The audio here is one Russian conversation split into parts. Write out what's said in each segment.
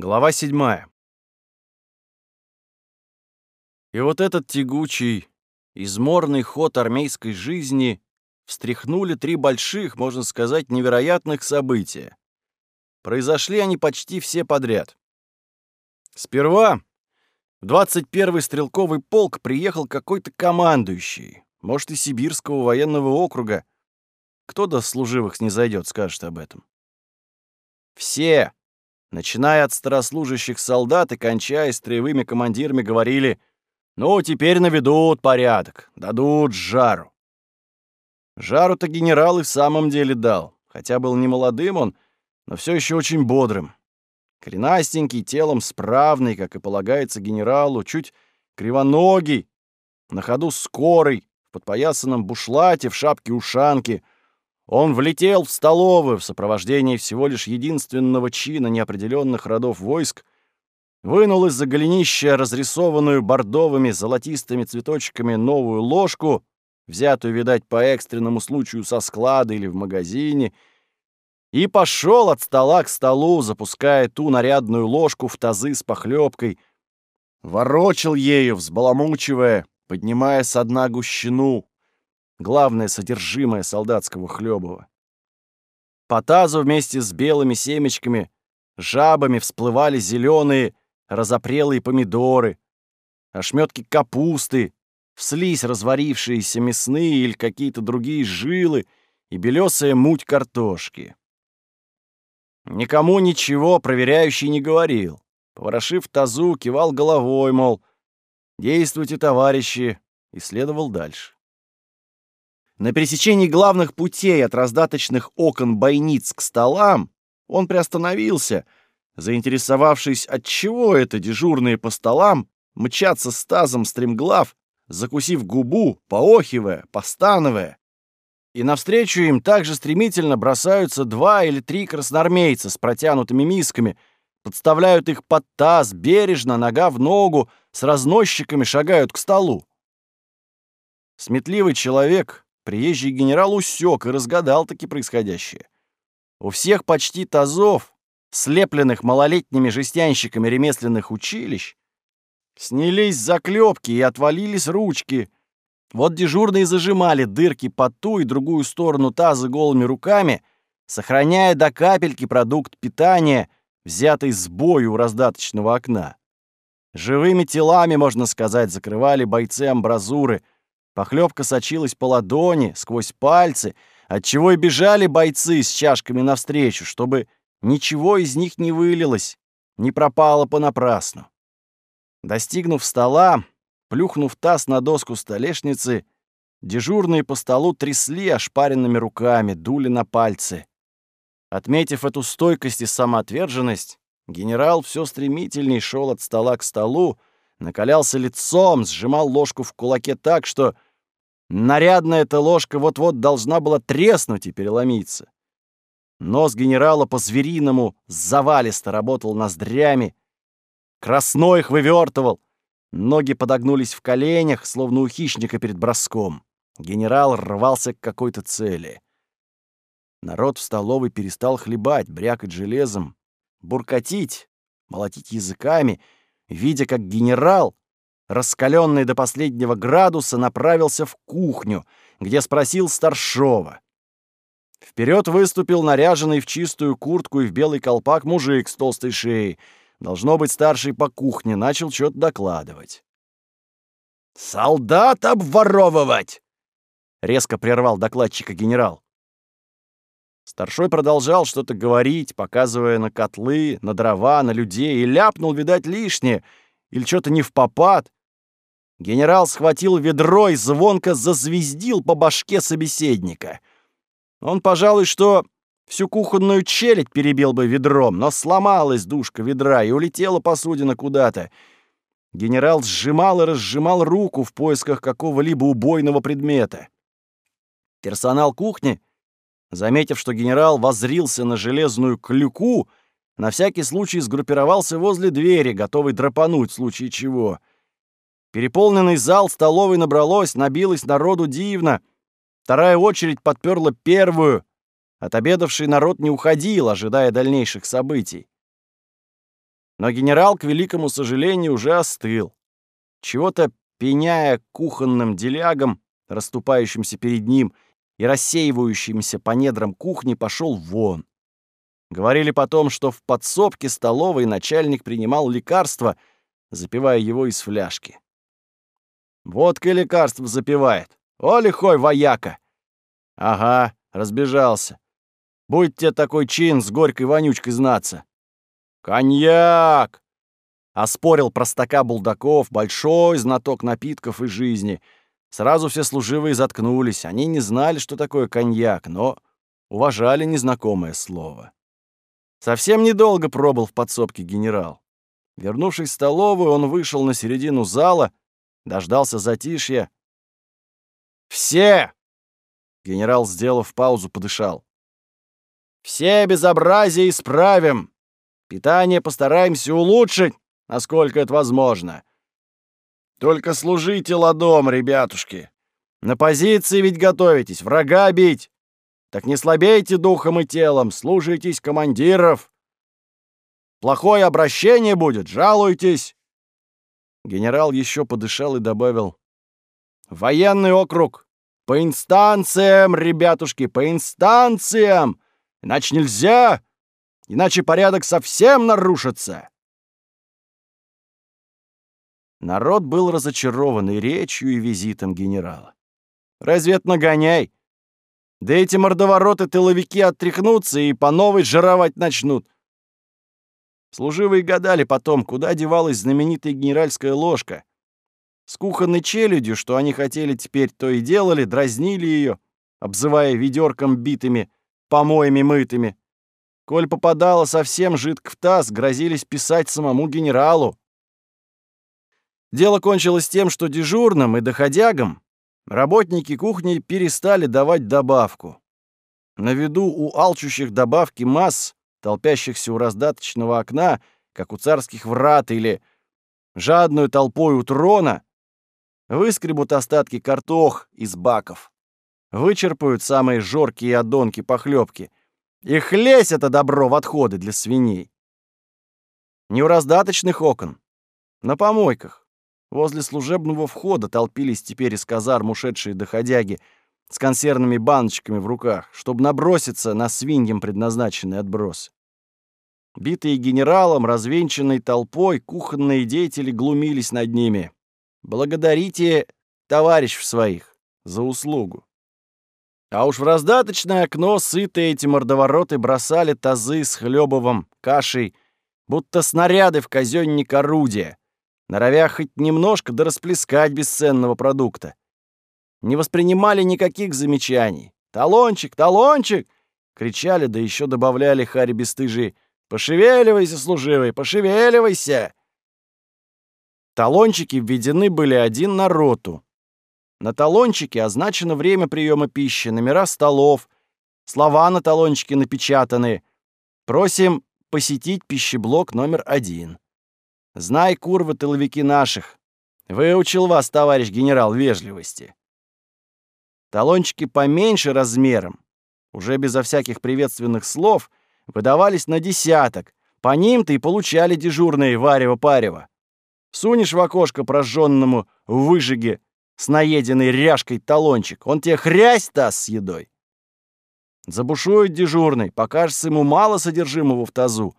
Глава 7. И вот этот тягучий, изморный ход армейской жизни встряхнули три больших, можно сказать, невероятных события. Произошли они почти все подряд. Сперва в 21-й стрелковый полк приехал какой-то командующий, может, и Сибирского военного округа. Кто до служивых снизойдет, скажет об этом. Все, начиная от старослужащих солдат и кончая строевыми командирами, говорили «Ну, теперь наведут порядок, дадут жару». Жару-то генерал и в самом деле дал, хотя был не молодым он, но все еще очень бодрым. Коренастенький, телом справный, как и полагается генералу, чуть кривоногий, на ходу скорый, в подпоясанном бушлате, в шапке-ушанке — он влетел в столовую в сопровождении всего лишь единственного чина неопределенных родов войск, вынул из-за голенища разрисованную бордовыми золотистыми цветочками новую ложку, взятую, видать, по экстренному случаю со склада или в магазине, и пошел от стола к столу, запуская ту нарядную ложку в тазы с похлебкой, ворочил ею, взбаламучивая, поднимая со дна гущину, главное содержимое солдатского хлебова. По тазу вместе с белыми семечками, жабами всплывали зеленые, разопрелые помидоры, ошметки капусты, вслись разварившиеся мясные или какие-то другие жилы и белесая муть картошки. Никому ничего проверяющий не говорил. Поворошив тазу, кивал головой, мол, «Действуйте, товарищи», и следовал дальше. На пересечении главных путей от раздаточных окон бойниц к столам он приостановился, заинтересовавшись, от чего это дежурные по столам мчатся с тазом стремглав, закусив губу, поохивая, постановая. И навстречу им также стремительно бросаются два или три красноармейца с протянутыми мисками, подставляют их под таз, бережно, нога в ногу, с разносчиками шагают к столу. Сметливый человек, Приезжий генерал усек и разгадал таки происходящее. У всех почти тазов, слепленных малолетними жестянщиками ремесленных училищ, снялись заклепки и отвалились ручки. Вот дежурные зажимали дырки по ту и другую сторону таза голыми руками, сохраняя до капельки продукт питания, взятый с бою у раздаточного окна. Живыми телами, можно сказать, закрывали бойцы амбразуры — Похлебка сочилась по ладони, сквозь пальцы, отчего и бежали бойцы с чашками навстречу, чтобы ничего из них не вылилось, не пропало понапрасну. Достигнув стола, плюхнув таз на доску столешницы, дежурные по столу трясли ошпаренными руками, дули на пальцы. Отметив эту стойкость и самоотверженность, генерал все стремительней шел от стола к столу, накалялся лицом, сжимал ложку в кулаке так, что Нарядная эта ложка вот-вот должна была треснуть и переломиться. Нос генерала по-звериному завалисто работал ноздрями. Красной их вывертывал. Ноги подогнулись в коленях, словно у хищника перед броском. Генерал рвался к какой-то цели. Народ в столовой перестал хлебать, брякать железом, буркотить, молотить языками, видя, как генерал раскаленный до последнего градуса, направился в кухню, где спросил старшова. Вперед выступил наряженный в чистую куртку и в белый колпак мужик с толстой шеей. Должно быть, старший по кухне начал что-то докладывать. «Солдат обворовывать!» — резко прервал докладчика генерал. Старшой продолжал что-то говорить, показывая на котлы, на дрова, на людей, и ляпнул, видать, лишнее, или что-то не в попад. Генерал схватил ведро и звонко зазвездил по башке собеседника. Он, пожалуй, что всю кухонную челядь перебил бы ведром, но сломалась душка ведра и улетела посудина куда-то. Генерал сжимал и разжимал руку в поисках какого-либо убойного предмета. Персонал кухни, заметив, что генерал возрился на железную клюку, на всякий случай сгруппировался возле двери, готовый драпануть в случае чего — Переполненный зал столовой набралось, набилось народу дивно. Вторая очередь подперла первую. Отобедавший народ не уходил, ожидая дальнейших событий. Но генерал, к великому сожалению, уже остыл. Чего-то пеняя кухонным делягом, расступающимся перед ним и рассеивающимся по недрам кухни, пошел вон. Говорили потом, что в подсобке столовой начальник принимал лекарства, запивая его из фляжки. Водка лекарство запивает. О, лихой вояка! Ага, разбежался. Будь тебе такой чин с горькой вонючкой знаться. Коньяк! Оспорил простака Булдаков, большой знаток напитков и жизни. Сразу все служивые заткнулись. Они не знали, что такое коньяк, но уважали незнакомое слово. Совсем недолго пробыл в подсобке генерал. Вернувшись в столовую, он вышел на середину зала, дождался затишья. «Все!» — генерал, сделав паузу, подышал. «Все безобразия исправим. Питание постараемся улучшить, насколько это возможно. Только служите ладом, ребятушки. На позиции ведь готовитесь, врага бить. Так не слабейте духом и телом, слушайтесь командиров. Плохое обращение будет, жалуйтесь. Генерал еще подышал и добавил. Военный округ. По инстанциям, ребятушки, по инстанциям. Иначе нельзя. Иначе порядок совсем нарушится. Народ был разочарован и речью, и визитом генерала. Разве это нагоняй? Да эти мордовороты-тыловики оттряхнутся и по новой жировать начнут. Служивые гадали потом, куда девалась знаменитая генеральская ложка. С кухонной челюдью, что они хотели теперь, то и делали, дразнили ее, обзывая ведерком битыми, помоями мытыми. Коль попадало совсем жидко в таз, грозились писать самому генералу. Дело кончилось тем, что дежурным и доходягам работники кухни перестали давать добавку. На виду у алчущих добавки масс, толпящихся у раздаточного окна, как у царских врат или жадную толпой у трона, выскребут остатки картох из баков, вычерпают самые жоркие одонки похлебки и хлесь это добро в отходы для свиней. Не у раздаточных окон, на помойках, Возле служебного входа толпились теперь из казарм ушедшие доходяги с консервными баночками в руках, чтобы наброситься на свиньям предназначенный отброс. Битые генералом, развенчанной толпой, кухонные деятели глумились над ними. Благодарите товарищев своих за услугу. А уж в раздаточное окно сытые эти мордовороты бросали тазы с хлебовым, кашей, будто снаряды в казённик орудия, норовя хоть немножко да расплескать бесценного продукта. Не воспринимали никаких замечаний. «Талончик! Талончик!» — кричали, да еще добавляли Хари бесстыжие. «Пошевеливайся, служивый, пошевеливайся!» Талончики введены были один на роту. На талончике означено время приема пищи, номера столов, слова на талончике напечатаны. Просим посетить пищеблок номер один. Знай, курвы, тыловики наших. Выучил вас, товарищ генерал, вежливости. Талончики поменьше размером, уже безо всяких приветственных слов, выдавались на десяток. По ним-то и получали дежурные варево-парево. Сунешь в окошко прожженному выжиге с наеденной ряжкой талончик, он тебе хрясь даст с едой. Забушует дежурный, покажется ему мало содержимого в тазу,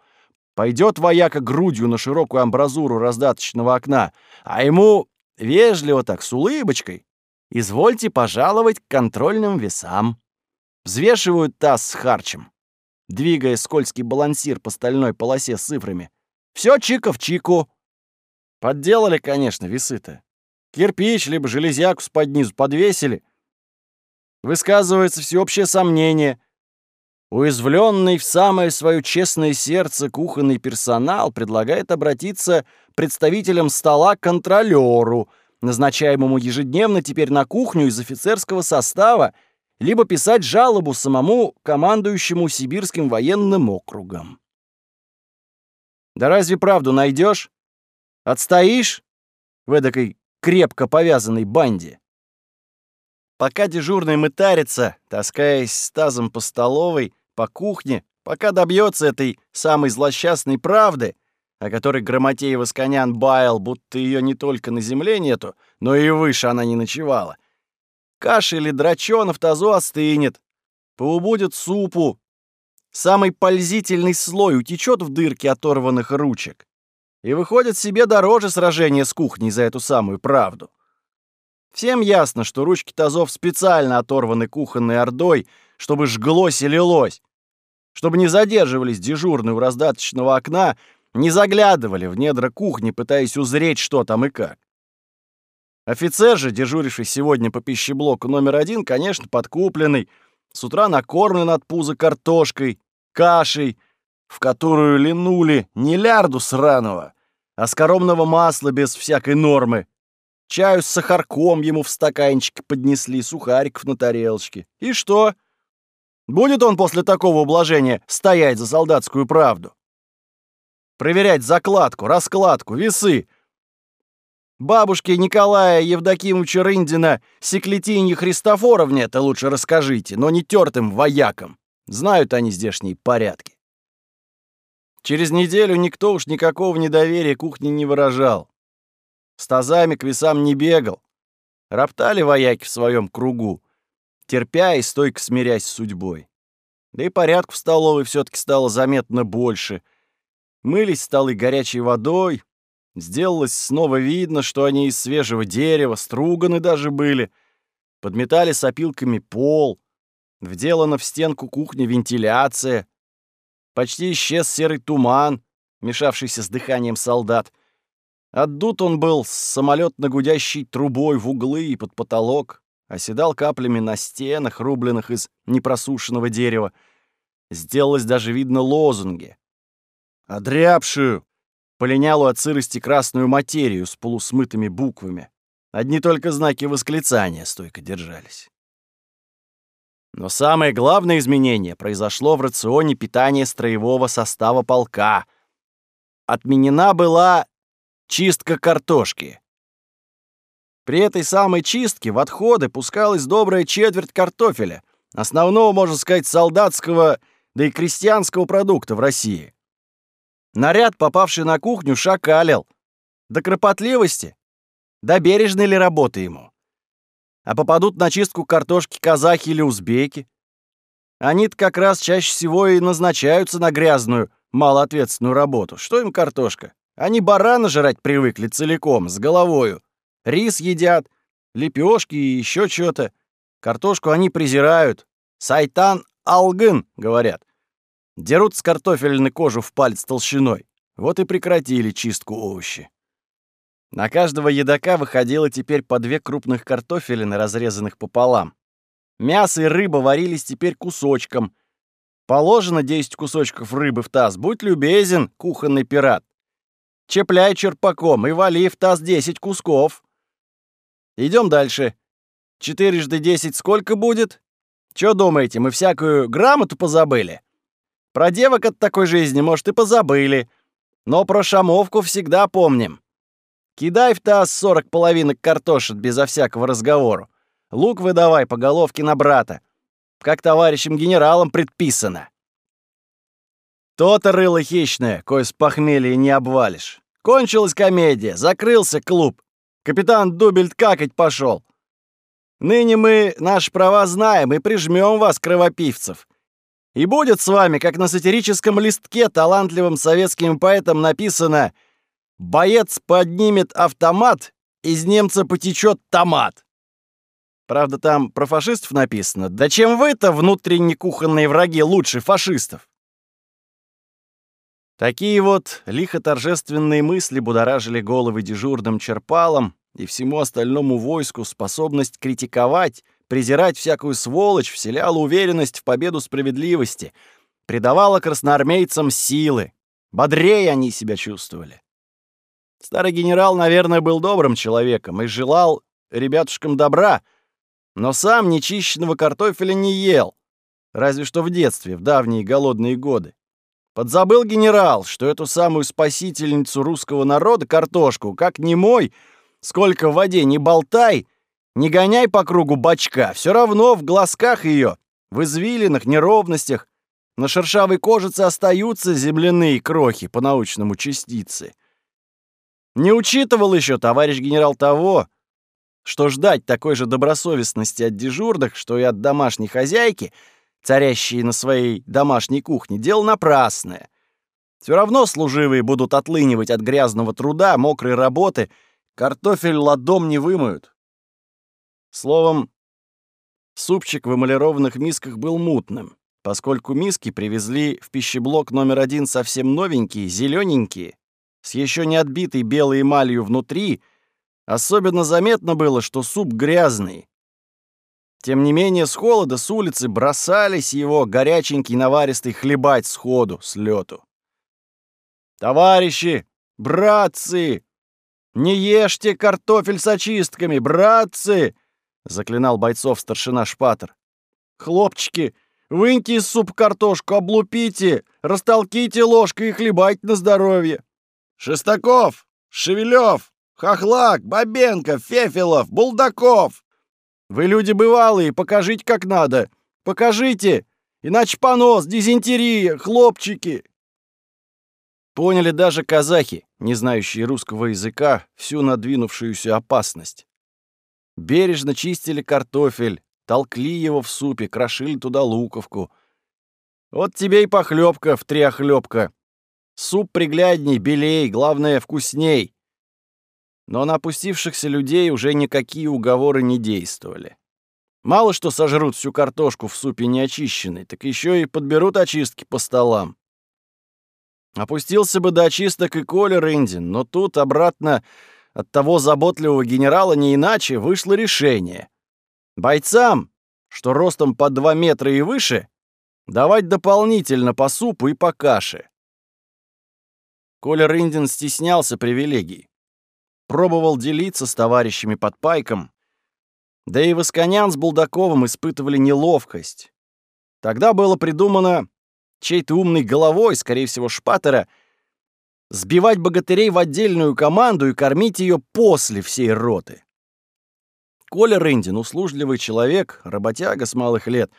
Пойдет вояка грудью на широкую амбразуру раздаточного окна, а ему вежливо так, с улыбочкой, «Извольте пожаловать к контрольным весам». Взвешивают таз с харчем, двигая скользкий балансир по стальной полосе с цифрами. Все чика в чику. Подделали, конечно, весы-то. Кирпич либо железяку с под низу подвесили. Высказывается всеобщее сомнение — Уязвленный в самое свое честное сердце кухонный персонал предлагает обратиться представителям стола к контролёру, назначаемому ежедневно теперь на кухню из офицерского состава, либо писать жалобу самому командующему Сибирским военным округом. Да разве правду найдешь? Отстоишь в эдакой крепко повязанной банде? Пока дежурный мытарится, таскаясь с тазом по столовой, по кухне, пока добьется этой самой злосчастной правды, о которой Грамотей Восконян баял, будто ее не только на земле нету, но и выше она не ночевала. Каша или драчона в тазу остынет, поубудет супу, самый пользительный слой утечет в дырки оторванных ручек и выходит себе дороже сражения с кухней за эту самую правду. Всем ясно, что ручки тазов специально оторваны кухонной ордой, чтобы жглось и лилось, чтобы не задерживались дежурные у раздаточного окна, не заглядывали в недра кухни, пытаясь узреть, что там и как. Офицер же, дежуривший сегодня по пищеблоку номер один, конечно, подкупленный, с утра накормлен от пуза картошкой, кашей, в которую линули не лярду сраного, а скоромного масла без всякой нормы. Чаю с сахарком ему в стаканчике поднесли, сухариков на тарелочке. И что? Будет он после такого ублажения стоять за солдатскую правду? Проверять закладку, раскладку, весы. Бабушке Николая Евдокимовича Рындина Секлетинье Христофоровне это лучше расскажите, но не тертым воякам. Знают они здешние порядки. Через неделю никто уж никакого недоверия кухне не выражал. С тазами к весам не бегал. Роптали вояки в своем кругу, терпя и стойко смирясь с судьбой. Да и порядку в столовой все таки стало заметно больше. Мылись столы горячей водой. Сделалось снова видно, что они из свежего дерева, струганы даже были. Подметали с опилками пол. Вделана в стенку кухни вентиляция. Почти исчез серый туман, мешавшийся с дыханием солдат. Отдут он был с самолетно-гудящей трубой в углы и под потолок, оседал каплями на стенах, рубленных из непросушенного дерева. Сделалось даже видно лозунги. «Одрябшую!» полинялу от сырости красную материю с полусмытыми буквами. Одни только знаки восклицания стойко держались. Но самое главное изменение произошло в рационе питания строевого состава полка. Отменена была чистка картошки. При этой самой чистке в отходы пускалась добрая четверть картофеля, основного, можно сказать, солдатского, да и крестьянского продукта в России. Наряд, попавший на кухню, шакалил. До кропотливости, до бережной ли работы ему. А попадут на чистку картошки казахи или узбеки. Они-то как раз чаще всего и назначаются на грязную, малоответственную работу. Что им картошка? Они барана жрать привыкли целиком, с головою. Рис едят, лепешки и еще что-то. Картошку они презирают. Сайтан алгын, говорят. Дерут с картофельной кожу в палец толщиной. Вот и прекратили чистку овощи. На каждого едока выходило теперь по две крупных картофелины, разрезанных пополам. Мясо и рыба варились теперь кусочком. Положено 10 кусочков рыбы в таз. Будь любезен, кухонный пират. Чепляй черпаком и вали в таз 10 кусков. Идем дальше. Четырежды десять сколько будет? Чё думаете, мы всякую грамоту позабыли? Про девок от такой жизни, может, и позабыли. Но про шамовку всегда помним. Кидай в таз сорок половинок картошек безо всякого разговора. Лук выдавай по головке на брата. Как товарищам генералам предписано. То-то рыло хищное, кое с похмелья не обвалишь. Кончилась комедия, закрылся клуб. Капитан Дубельт какать пошел. Ныне мы наши права знаем и прижмем вас, кровопивцев. И будет с вами, как на сатирическом листке талантливым советским поэтом написано «Боец поднимет автомат, из немца потечет томат». Правда, там про фашистов написано. Да чем вы-то, внутренне кухонные враги, лучше фашистов? Такие вот лихо-торжественные мысли будоражили головы дежурным черпалам и всему остальному войску способность критиковать, презирать всякую сволочь, вселяла уверенность в победу справедливости, придавала красноармейцам силы. Бодрее они себя чувствовали. Старый генерал, наверное, был добрым человеком и желал ребятушкам добра, но сам нечищенного картофеля не ел, разве что в детстве, в давние голодные годы. Подзабыл генерал, что эту самую спасительницу русского народа, картошку, как не мой, сколько в воде не болтай, не гоняй по кругу бачка, все равно в глазках ее, в извилинах, неровностях, На шершавой кожице остаются земляные крохи, по-научному частицы. Не учитывал еще товарищ генерал того, что ждать такой же добросовестности от дежурных, что и от домашней хозяйки, царящей на своей домашней кухне, дело напрасное. Все равно служивые будут отлынивать от грязного труда, мокрой работы, картофель ладом не вымоют. Словом, супчик в эмалированных мисках был мутным, поскольку миски привезли в пищеблок номер один совсем новенькие, зелененькие, с еще не отбитой белой эмалью внутри, особенно заметно было, что суп грязный. Тем не менее, с холода с улицы бросались его горяченький наваристый хлебать сходу, с лету. «Товарищи! Братцы! Не ешьте картофель с очистками, братцы!» — заклинал бойцов старшина Шпатер. «Хлопчики, выньте из суп картошку, облупите, растолките ложкой и хлебайте на здоровье!» «Шестаков! Шевелев! Хохлак! Бабенко! Фефелов! Булдаков! Вы люди бывалые, покажите как надо! Покажите! Иначе понос, дизентерия, хлопчики!» Поняли даже казахи, не знающие русского языка, всю надвинувшуюся опасность. Бережно чистили картофель, толкли его в супе, крошили туда луковку. Вот тебе и похлебка в три охлебка. Суп приглядней, белей, главное, вкусней. Но на опустившихся людей уже никакие уговоры не действовали. Мало что сожрут всю картошку в супе неочищенной, так еще и подберут очистки по столам. Опустился бы до очисток и Коля Рындин, но тут обратно от того заботливого генерала не иначе вышло решение. Бойцам, что ростом по 2 метра и выше, давать дополнительно по супу и по каше. Коля Рындин стеснялся привилегий. Пробовал делиться с товарищами под пайком. Да и Восконян с Булдаковым испытывали неловкость. Тогда было придумано чей-то умной головой, скорее всего, Шпатера, сбивать богатырей в отдельную команду и кормить ее после всей роты. Коля Рындин, услужливый человек, работяга с малых лет,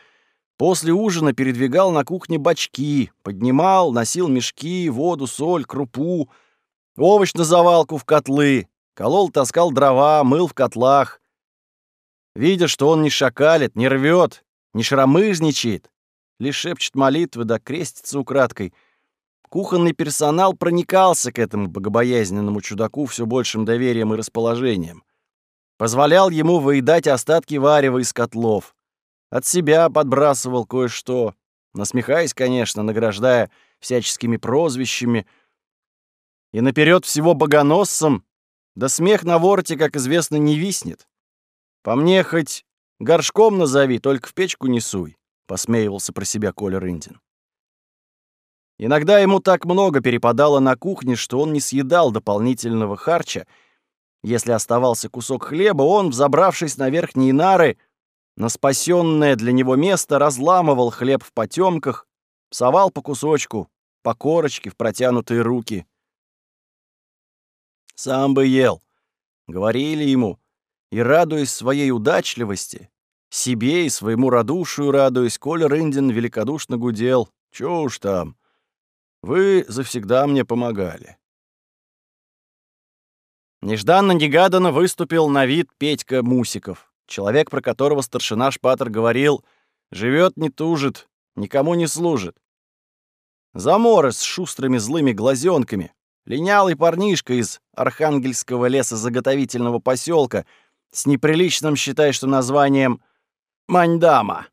после ужина передвигал на кухне бачки, поднимал, носил мешки, воду, соль, крупу, овощ на завалку в котлы, колол, таскал дрова, мыл в котлах. Видя, что он не шакалит, не рвет, не шрамыжничает, лишь шепчет молитвы да крестится украдкой. Кухонный персонал проникался к этому богобоязненному чудаку все большим доверием и расположением. Позволял ему выедать остатки варева из котлов. От себя подбрасывал кое-что, насмехаясь, конечно, награждая всяческими прозвищами. И наперед всего богоносцам, да смех на ворте, как известно, не виснет. По мне хоть горшком назови, только в печку не суй посмеивался про себя Коля Рындин. Иногда ему так много перепадало на кухне, что он не съедал дополнительного харча. Если оставался кусок хлеба, он, взобравшись на верхние нары, на спасенное для него место разламывал хлеб в потемках, совал по кусочку, по корочке в протянутые руки. «Сам бы ел», — говорили ему, и, радуясь своей удачливости, себе и своему радушию радуясь, Коля Рындин великодушно гудел. Чё уж там. Вы завсегда мне помогали. Нежданно-негаданно выступил на вид Петька Мусиков, человек, про которого старшина Шпатер говорил, живет не тужит, никому не служит. Заморы с шустрыми злыми глазенками, линялый парнишка из архангельского лесозаготовительного поселка с неприличным, считай, что названием Маньдама.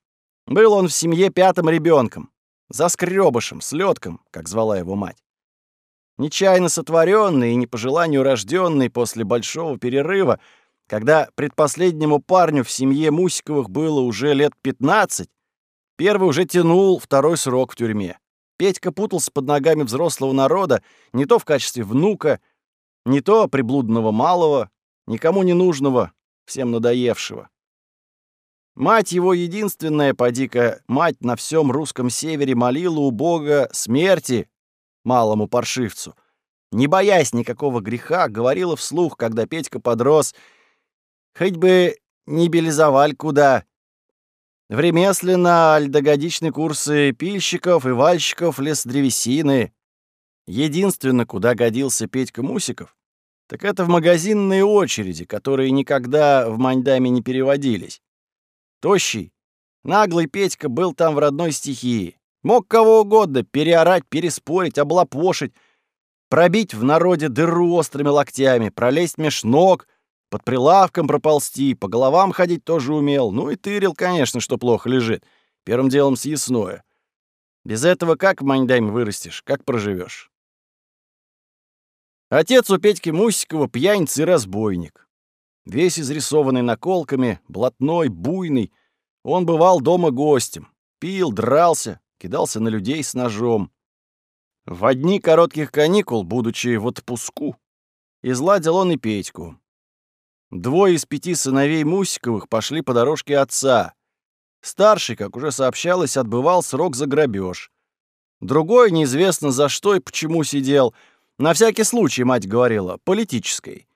Был он в семье пятым ребенком, заскребышем, слетком, как звала его мать. Нечаянно сотворенный и не по желанию рожденный после большого перерыва, когда предпоследнему парню в семье Мусиковых было уже лет 15, первый уже тянул второй срок в тюрьме. Петька путался под ногами взрослого народа не то в качестве внука, не то приблудного малого, никому не нужного, всем надоевшего. Мать его единственная, поди-ка, мать на всем русском севере молила у Бога смерти малому паршивцу. Не боясь никакого греха, говорила вслух, когда Петька подрос, «Хоть бы не белизоваль куда, в ремесленно-альдогодичные курсы пильщиков и вальщиков лесдревесины. Единственное, куда годился Петька Мусиков, так это в магазинные очереди, которые никогда в Маньдаме не переводились. Тощий, наглый Петька был там в родной стихии. Мог кого угодно переорать, переспорить, облапошить, пробить в народе дыру острыми локтями, пролезть меж ног, под прилавком проползти, по головам ходить тоже умел. Ну и тырил, конечно, что плохо лежит. Первым делом съестное. Без этого как в Маньдайме вырастешь, как проживешь? Отец у Петьки Мусикова пьяница и разбойник. Весь изрисованный наколками, блатной, буйный. Он бывал дома гостем. Пил, дрался, кидался на людей с ножом. В одни коротких каникул, будучи в отпуску, изладил он и Петьку. Двое из пяти сыновей Мусиковых пошли по дорожке отца. Старший, как уже сообщалось, отбывал срок за грабеж. Другой, неизвестно за что и почему сидел — на всякий случай, мать говорила, политической.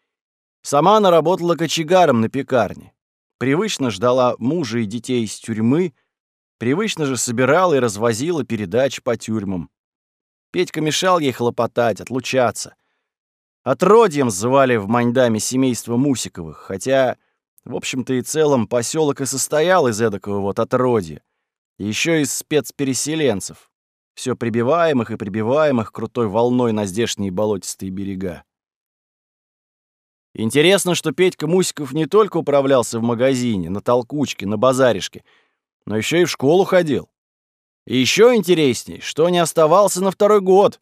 Сама она работала кочегаром на пекарне. Привычно ждала мужа и детей из тюрьмы, привычно же собирала и развозила передачи по тюрьмам. Петька мешал ей хлопотать, отлучаться. Отродьем звали в Маньдаме семейство Мусиковых, хотя, в общем-то и целом, поселок и состоял из эдакого вот отродья, еще из спецпереселенцев все прибиваемых и прибиваемых крутой волной на здешние болотистые берега. Интересно, что Петька Мусиков не только управлялся в магазине, на толкучке, на базаришке, но еще и в школу ходил. И еще интересней, что не оставался на второй год,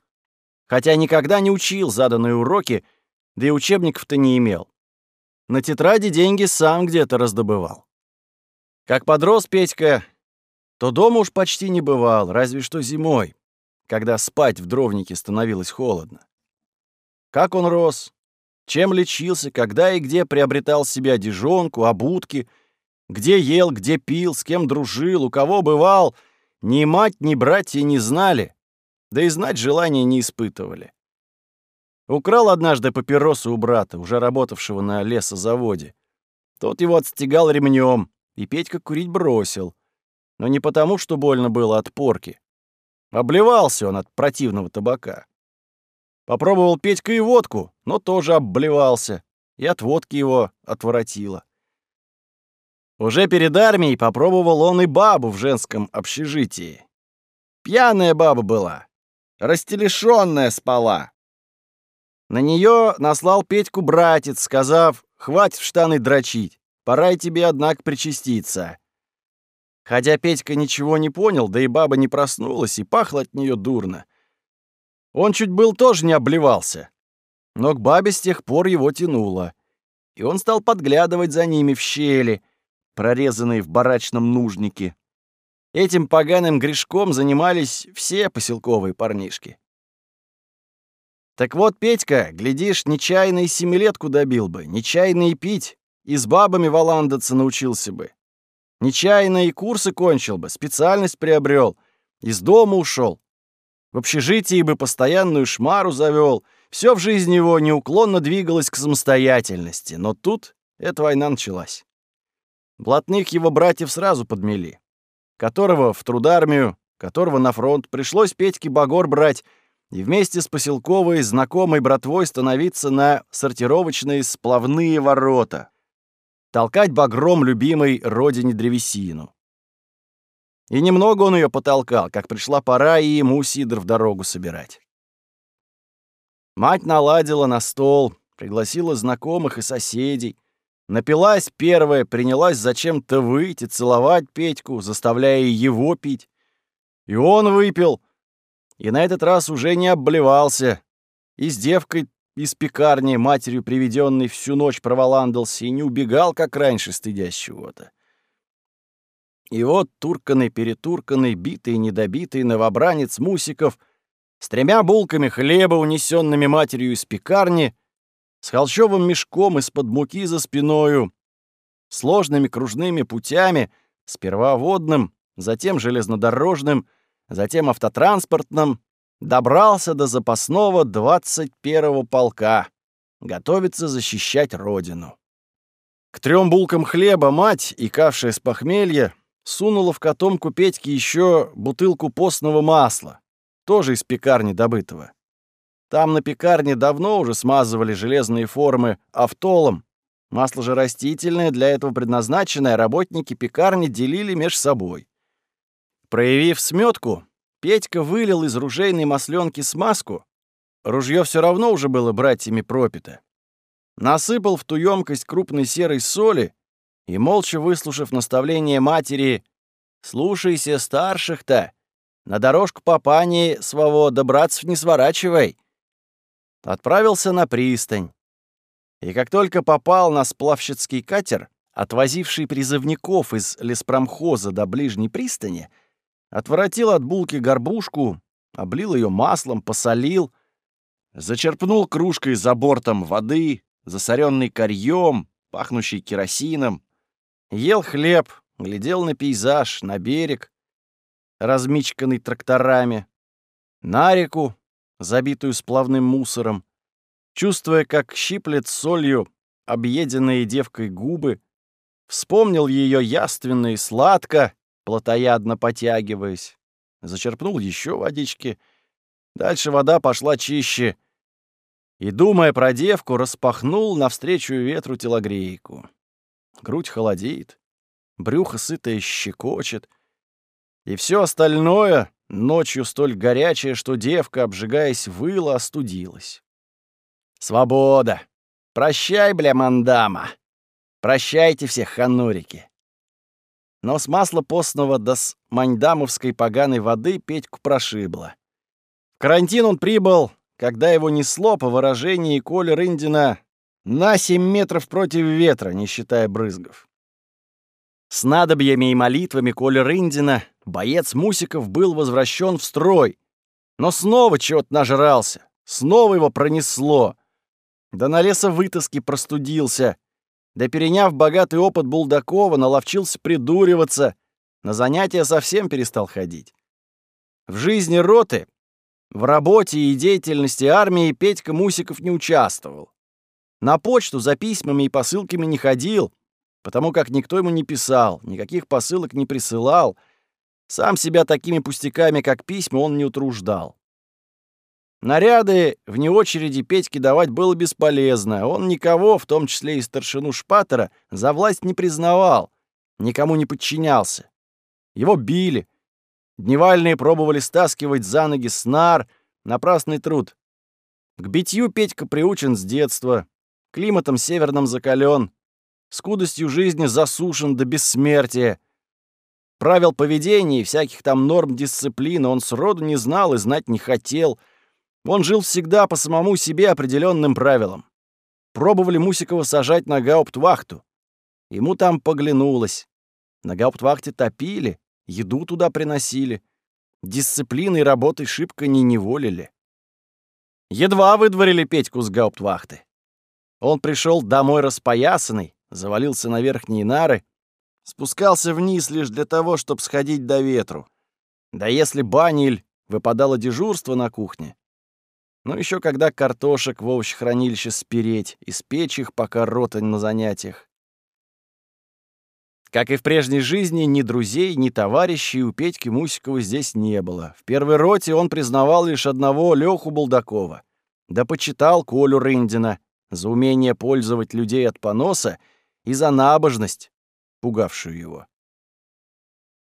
хотя никогда не учил заданные уроки, да и учебников-то не имел. На тетради деньги сам где-то раздобывал. Как подрос Петька, то дома уж почти не бывал, разве что зимой, когда спать в дровнике становилось холодно. Как он рос, чем лечился, когда и где приобретал себе одежонку, обутки, где ел, где пил, с кем дружил, у кого бывал, ни мать, ни братья не знали, да и знать желания не испытывали. Украл однажды папиросу у брата, уже работавшего на лесозаводе. Тот его отстегал ремнем, и Петька курить бросил но не потому, что больно было от порки. Обливался он от противного табака. Попробовал Петька и водку, но тоже обливался, и от водки его отворотило. Уже перед армией попробовал он и бабу в женском общежитии. Пьяная баба была, растелешенная спала. На нее наслал Петьку братец, сказав, «Хватит в штаны дрочить, пора и тебе, однако, причаститься». Хотя Петька ничего не понял, да и баба не проснулась, и пахло от нее дурно. Он чуть был тоже не обливался. Но к бабе с тех пор его тянуло. И он стал подглядывать за ними в щели, прорезанные в барачном нужнике. Этим поганым грешком занимались все поселковые парнишки. Так вот, Петька, глядишь, нечаянно и семилетку добил бы, нечаянно и пить, и с бабами валандаться научился бы. Нечаянно и курсы кончил бы, специальность приобрел, из дома ушел. В общежитии бы постоянную шмару завел. Все в жизни его неуклонно двигалось к самостоятельности. Но тут эта война началась. Блатных его братьев сразу подмели. Которого в трудармию, которого на фронт, пришлось Петьке Багор брать и вместе с поселковой знакомой братвой становиться на сортировочные сплавные ворота, толкать багром любимой родине древесину. И немного он ее потолкал, как пришла пора и ему сидр в дорогу собирать. Мать наладила на стол, пригласила знакомых и соседей. Напилась первая, принялась зачем-то выйти, целовать Петьку, заставляя его пить. И он выпил, и на этот раз уже не обливался, и с девкой из пекарни, матерью приведенный, всю ночь проволандался и не убегал, как раньше, стыдясь чего-то. И вот турканный, перетурканный, битый, недобитый новобранец Мусиков с тремя булками хлеба, унесенными матерью из пекарни, с холщовым мешком из-под муки за спиною, сложными кружными путями, сперва водным, затем железнодорожным, затем автотранспортным, добрался до запасного 21-го полка, готовится защищать родину. К трем булкам хлеба мать, икавшая с похмелья, сунула в котомку Петьки еще бутылку постного масла, тоже из пекарни добытого. Там на пекарне давно уже смазывали железные формы автолом. Масло же растительное, для этого предназначенное, работники пекарни делили меж собой. Проявив сметку, Петька вылил из ружейной масленки смазку. Ружье все равно уже было братьями пропито. Насыпал в ту емкость крупной серой соли и, молча выслушав наставление матери «Слушайся старших-то, на дорожку папани своего добраться не сворачивай», отправился на пристань. И как только попал на сплавщицкий катер, отвозивший призывников из леспромхоза до ближней пристани, Отворотил от булки горбушку, облил ее маслом, посолил, зачерпнул кружкой за бортом воды, засоренный корьем, пахнущий керосином, ел хлеб, глядел на пейзаж, на берег, размичканный тракторами, на реку, забитую сплавным мусором, чувствуя, как щиплет солью объеденные девкой губы, вспомнил ее яственно и сладко, плотоядно потягиваясь. Зачерпнул еще водички. Дальше вода пошла чище. И, думая про девку, распахнул навстречу ветру телогрейку. Грудь холодеет, брюхо сытое щекочет. И все остальное ночью столь горячее, что девка, обжигаясь, выла, остудилась. Свобода! Прощай, бля, мандама! Прощайте всех ханурики! Но с масла постного до с маньдамовской поганой воды Петьку прошибло. В карантин он прибыл, когда его несло, по выражению Коли Рындина, на 7 метров против ветра, не считая брызгов. С надобьями и молитвами Коли Рындина боец Мусиков был возвращен в строй, но снова чего-то нажрался, снова его пронесло. Да на лесовытаски простудился — да переняв богатый опыт Булдакова, наловчился придуриваться, на занятия совсем перестал ходить. В жизни роты, в работе и деятельности армии Петька Мусиков не участвовал. На почту за письмами и посылками не ходил, потому как никто ему не писал, никаких посылок не присылал. Сам себя такими пустяками, как письма, он не утруждал. Наряды вне очереди Петьке давать было бесполезно. Он никого, в том числе и старшину Шпатера, за власть не признавал, никому не подчинялся. Его били. Дневальные пробовали стаскивать за ноги снар, напрасный труд. К битью Петька приучен с детства, климатом северным закален, скудостью жизни засушен до бессмертия. Правил поведения и всяких там норм дисциплины он сроду не знал и знать не хотел — он жил всегда по самому себе определенным правилам. Пробовали Мусикова сажать на гауптвахту. Ему там поглянулось. На гауптвахте топили, еду туда приносили. Дисциплиной и работой шибко не неволили. Едва выдворили Петьку с гауптвахты. Он пришел домой распоясанный, завалился на верхние нары, спускался вниз лишь для того, чтобы сходить до ветру. Да если баниль выпадало дежурство на кухне, ну еще когда картошек в овощехранилище спереть и спечь их, пока рота на занятиях. Как и в прежней жизни, ни друзей, ни товарищей у Петьки Мусикова здесь не было. В первой роте он признавал лишь одного Лёху Булдакова. Да почитал Колю Рындина за умение пользовать людей от поноса и за набожность, пугавшую его.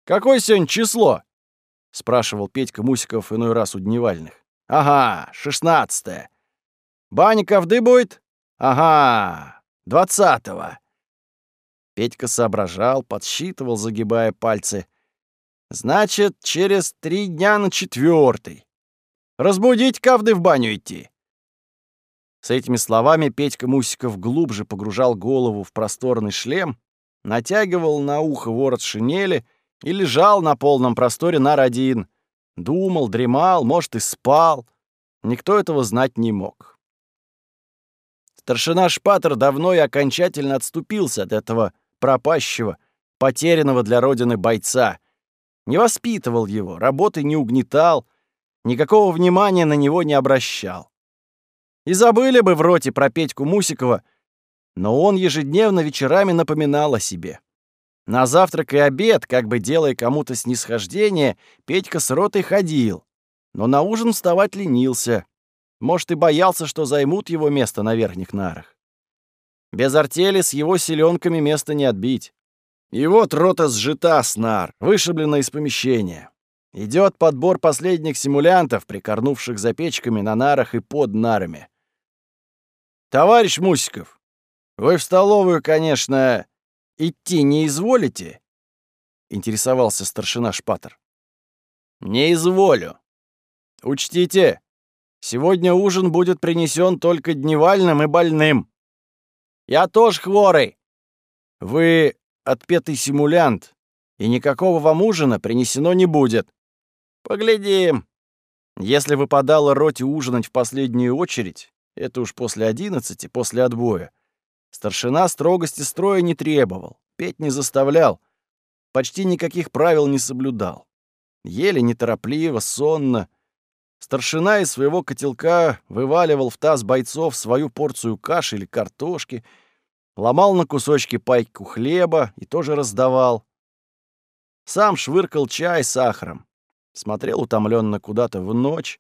«Какое сегодня число?» — спрашивал Петька Мусиков иной раз у дневальных. Ага, шестнадцатое. Баня ковды будет? Ага, двадцатого. Петька соображал, подсчитывал, загибая пальцы. Значит, через три дня на четвертый. Разбудить ковды в баню идти. С этими словами Петька Мусиков глубже погружал голову в просторный шлем, натягивал на ухо ворот шинели и лежал на полном просторе нар один — Думал, дремал, может, и спал. Никто этого знать не мог. Старшина Шпатер давно и окончательно отступился от этого пропащего, потерянного для Родины бойца. Не воспитывал его, работы не угнетал, никакого внимания на него не обращал. И забыли бы в роте про Петьку Мусикова, но он ежедневно вечерами напоминал о себе. На завтрак и обед, как бы делая кому-то снисхождение, Петька с ротой ходил, но на ужин вставать ленился. Может, и боялся, что займут его место на верхних нарах. Без артели с его селенками места не отбить. И вот рота сжита с нар, вышиблена из помещения. Идет подбор последних симулянтов, прикорнувших за печками на нарах и под нарами. «Товарищ Мусиков, вы в столовую, конечно, идти не изволите?» — интересовался старшина Шпатер. «Не изволю. Учтите, сегодня ужин будет принесен только дневальным и больным. Я тоже хворый. Вы отпетый симулянт, и никакого вам ужина принесено не будет. Поглядим. Если выпадало роте ужинать в последнюю очередь, это уж после одиннадцати, после отбоя, старшина строгости строя не требовал, петь не заставлял, почти никаких правил не соблюдал. Ели неторопливо, сонно. Старшина из своего котелка вываливал в таз бойцов свою порцию каши или картошки, ломал на кусочки пайку хлеба и тоже раздавал. Сам швыркал чай сахаром, смотрел утомленно куда-то в ночь,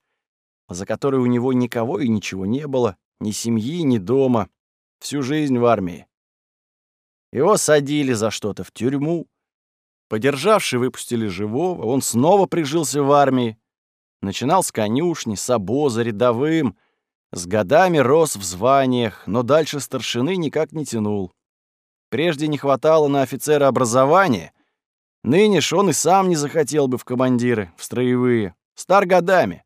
за которой у него никого и ничего не было, ни семьи, ни дома, всю жизнь в армии. Его садили за что-то в тюрьму. Подержавши, выпустили живого, он снова прижился в армии. Начинал с конюшни, с обоза, рядовым. С годами рос в званиях, но дальше старшины никак не тянул. Прежде не хватало на офицера образования, Ныне ж он и сам не захотел бы в командиры, в строевые. Стар годами.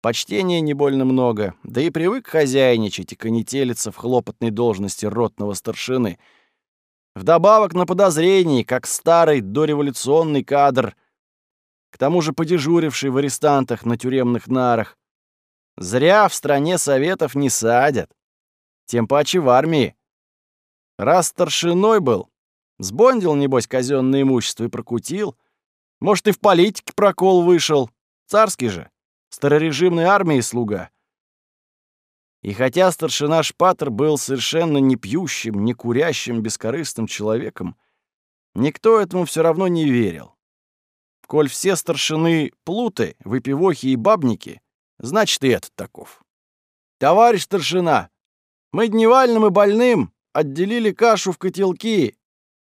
Почтения не больно много, да и привык хозяйничать и конетелиться в хлопотной должности ротного старшины. Вдобавок на подозрении, как старый дореволюционный кадр, к тому же подежуривший в арестантах на тюремных нарах. Зря в стране советов не садят. Тем паче в армии. Раз старшиной был, Сбондил, небось, казенное имущество и прокутил. Может, и в политике прокол вышел. Царский же. Старорежимной армии слуга. И хотя старшина Шпатер был совершенно не пьющим, не курящим, бескорыстным человеком, никто этому все равно не верил. Коль все старшины плуты, выпивохи и бабники, значит и этот таков. «Товарищ старшина, мы дневальным и больным отделили кашу в котелки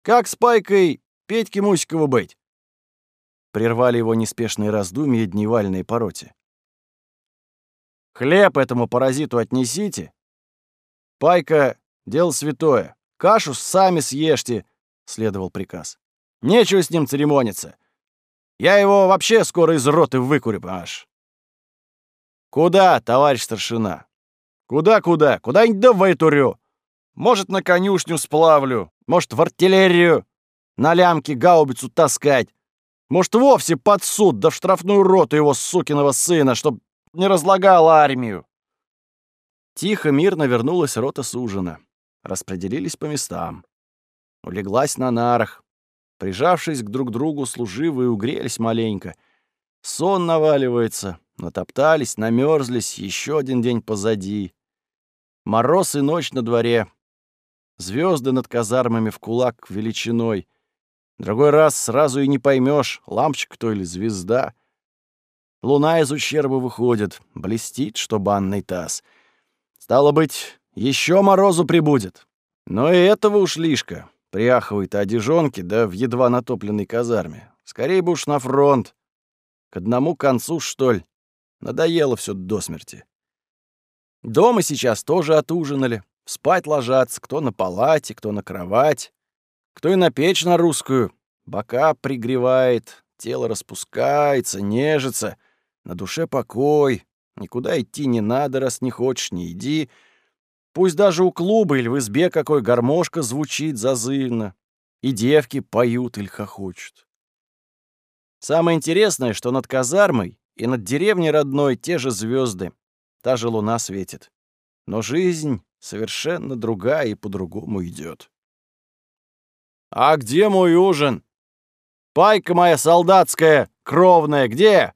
как с пайкой Петьки Мусикова быть?» Прервали его неспешные раздумья дневальные пороте. «Хлеб этому паразиту отнесите. Пайка — дело святое. Кашу сами съешьте», — следовал приказ. «Нечего с ним церемониться. Я его вообще скоро из роты выкурю, аж». «Куда, товарищ старшина? Куда-куда? Куда-нибудь да вытурю. Может, на конюшню сплавлю, может, в артиллерию на лямке гаубицу таскать. Может, вовсе под суд, да в штрафную роту его сукиного сына, чтоб не разлагал армию. Тихо, мирно вернулась рота с ужина. Распределились по местам. Улеглась на нарах. Прижавшись к друг другу, служивые угрелись маленько. Сон наваливается. Натоптались, намерзлись, еще один день позади. Мороз и ночь на дворе. Звезды над казармами в кулак величиной. Другой раз сразу и не поймешь, лампочка то или звезда. Луна из ущерба выходит, блестит, что банный таз. Стало быть, еще морозу прибудет. Но и этого уж лишка. Приахивает одежонки, да в едва натопленной казарме. Скорее бы уж на фронт. К одному концу, что ли. Надоело все до смерти. Дома сейчас тоже отужинали. Спать ложатся, кто на палате, кто на кровать, кто и на печь на русскую. Бока пригревает, тело распускается, нежится, на душе покой. Никуда идти не надо, раз не хочешь, не иди. Пусть даже у клуба или в избе какой гармошка звучит зазывно, и девки поют или хохочут. Самое интересное, что над казармой и над деревней родной те же звезды, та же луна светит. Но жизнь совершенно другая и по-другому идет. «А где мой ужин? Пайка моя солдатская, кровная, где?»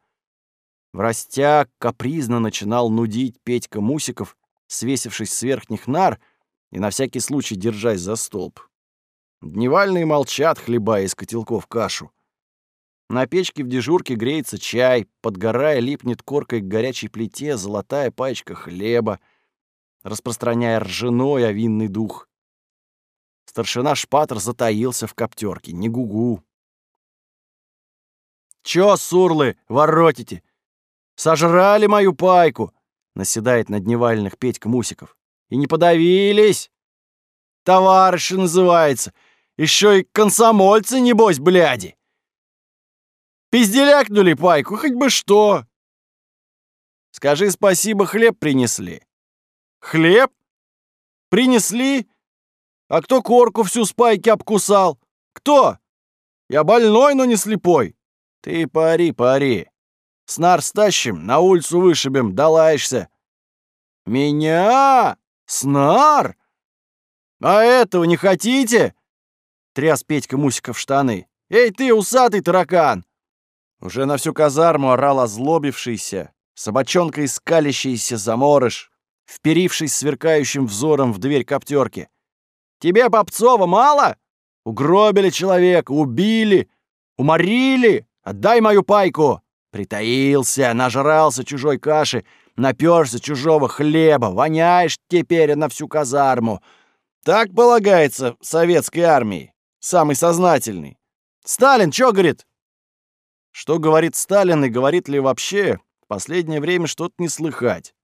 В растяг капризно начинал нудить Петька Мусиков, свесившись с верхних нар и на всякий случай держась за столб. Дневальные молчат, хлебая из котелков кашу. На печке в дежурке греется чай, подгорая липнет коркой к горячей плите золотая пачка хлеба, распространяя ржаной овинный дух. Старшина Шпатер затаился в коптерке, не гугу. «Чё, сурлы, воротите? Сожрали мою пайку!» — наседает на дневальных Петька Мусиков. «И не подавились? Товарищи называется. Еще и комсомольцы, небось, бляди!» Пизделякнули пайку, хоть бы что. Скажи спасибо, хлеб принесли. Хлеб? Принесли? А кто корку всю с пайки обкусал? Кто? Я больной, но не слепой. Ты пари, пари. Снар стащим, на улицу вышибем, долаешься. Меня? Снар? А этого не хотите? Тряс Петька Мусика в штаны. Эй ты, усатый таракан! Уже на всю казарму орал озлобившийся, собачонкой скалящийся заморыш, вперившись сверкающим взором в дверь коптерки. «Тебе, Попцова, мало? Угробили человека, убили, уморили! Отдай мою пайку!» Притаился, нажрался чужой каши, наперся чужого хлеба, воняешь теперь на всю казарму. Так полагается советской армии, самый сознательный. Сталин чё говорит? Что говорит Сталин и говорит ли вообще, в последнее время что-то не слыхать.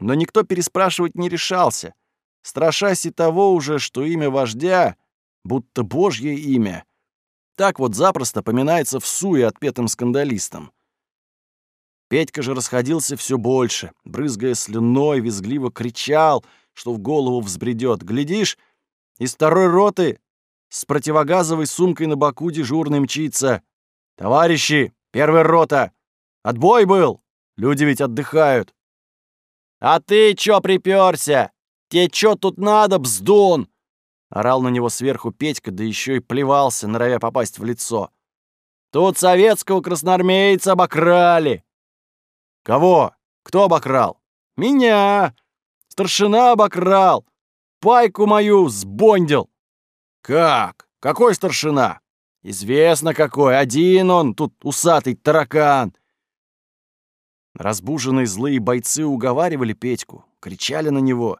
Но никто переспрашивать не решался, страшась и того уже, что имя вождя, будто божье имя, так вот запросто поминается в суе отпетым скандалистам. Петька же расходился все больше, брызгая слюной, визгливо кричал, что в голову взбредет. Глядишь, из второй роты с противогазовой сумкой на боку дежурный мчится. «Товарищи, первая рота! Отбой был! Люди ведь отдыхают!» «А ты чё припёрся? Тебе чё тут надо, бздун?» Орал на него сверху Петька, да ещё и плевался, норовя попасть в лицо. «Тут советского красноармейца обокрали!» «Кого? Кто обокрал?» «Меня! Старшина обокрал! Пайку мою сбондил!» «Как? Какой старшина?» Известно какой, один он, тут усатый таракан. Разбуженные злые бойцы уговаривали Петьку, кричали на него,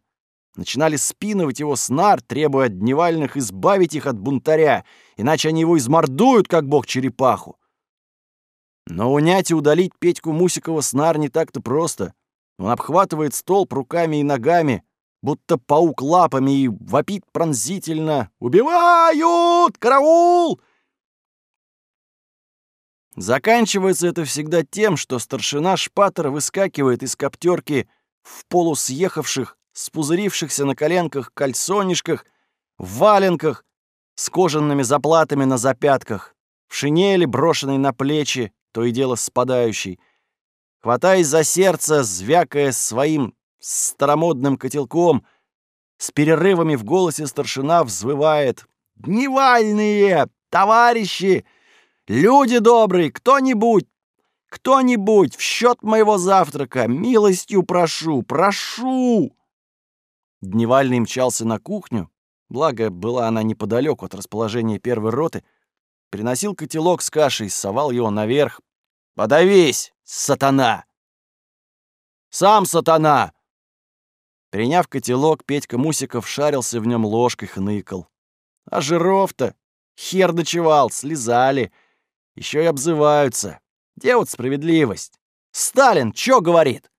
начинали спинывать его снар, требуя дневальных избавить их от бунтаря, иначе они его измордуют, как бог черепаху. Но унять и удалить Петьку Мусикова снар не так-то просто. Он обхватывает столб руками и ногами, будто паук лапами, и вопит пронзительно «Убивают! Караул!» Заканчивается это всегда тем, что старшина Шпатер выскакивает из коптерки в полусъехавших, спузырившихся на коленках кальсонишках, в валенках, с кожаными заплатами на запятках, в шинели, брошенной на плечи, то и дело спадающей, хватаясь за сердце, звякая своим старомодным котелком, с перерывами в голосе старшина взвывает «Дневальные! Товарищи! Люди добрые, кто-нибудь, кто-нибудь в счет моего завтрака, милостью прошу, прошу!» Дневальный мчался на кухню, благо была она неподалеку от расположения первой роты, приносил котелок с кашей, совал его наверх. «Подавись, сатана!» «Сам сатана!» Приняв котелок, Петька Мусиков шарился в нем ложкой, хныкал. «А жиров-то? Хер ночевал, слезали!» Еще и обзываются. Где вот справедливость? Сталин чё говорит?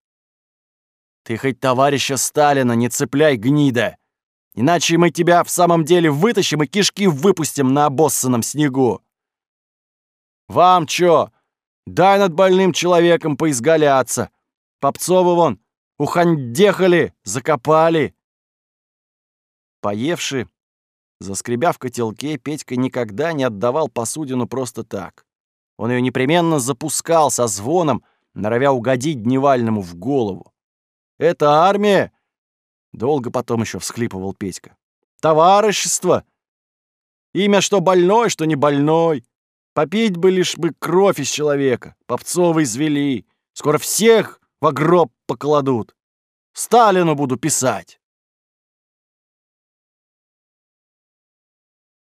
Ты хоть товарища Сталина не цепляй, гнида. Иначе мы тебя в самом деле вытащим и кишки выпустим на обоссанном снегу. Вам чё? Дай над больным человеком поизгаляться. Попцовы вон ухандехали, закопали. Поевши, Заскребя в котелке, Петька никогда не отдавал посудину просто так. Он ее непременно запускал со звоном, норовя угодить Дневальному в голову. «Это армия!» Долго потом еще всхлипывал Петька. «Товарищество! Имя что больной, что не больной. Попить бы лишь бы кровь из человека. Попцовы извели. Скоро всех в гроб покладут. Сталину буду писать».